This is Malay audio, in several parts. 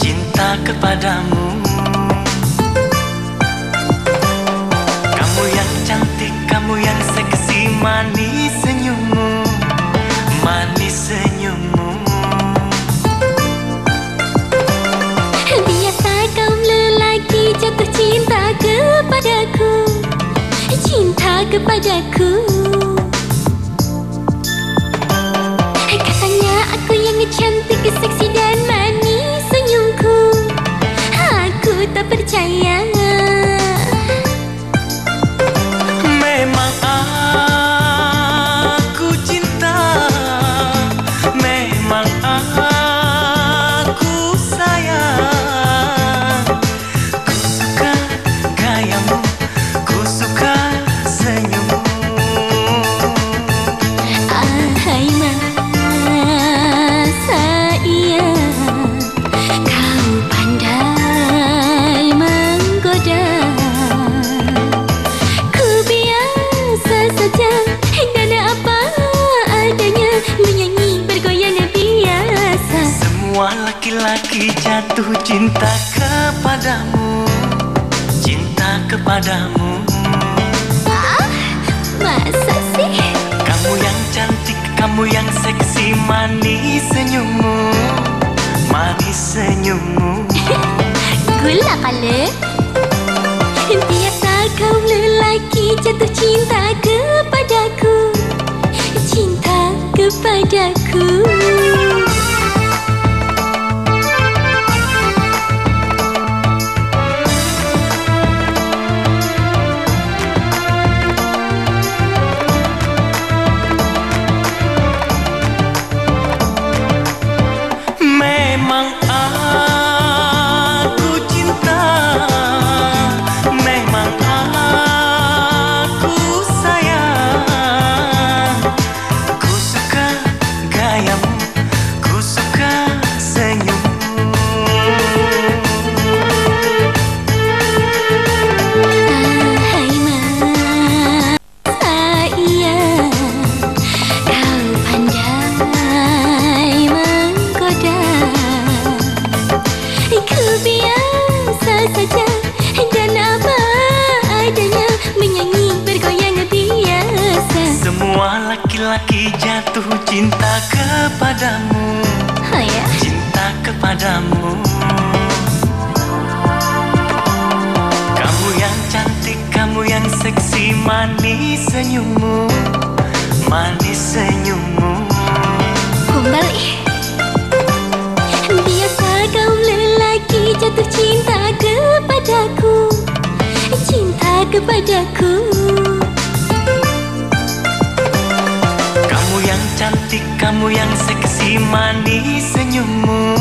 cinta kepadamu. Kamu yang cantik, kamu yang seksi Manis senyummu, manis senyummu. Biasa kaum lelaki jatuh cinta kepadaku Cinta kepadaku aku yang cantik, seksi dan manis Semua laki-laki jatuh cinta kepadamu. Cinta kepadamu. Ah, masa sih? Kamu yang cantik, kamu yang seksi Manis senyummu. Manis senyummu. Gula kala Semua laki-laki jatuh cinta kepadamu. Oh ya? Cinta kepadamu. Kamu yang cantik, kamu yang seksi Manis senyummu. Manis senyummu. Kembali. Biasa kaum lelaki jatuh cinta kepadaku. Cinta kepadaku kamu yang seksi Manis senyummu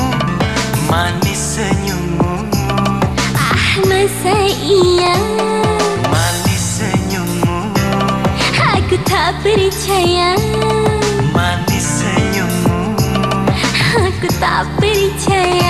Manis senyummu. Ah masa iya. Manis senyummu. Aku tak percaya. Manis senyummu. Aku tak percaya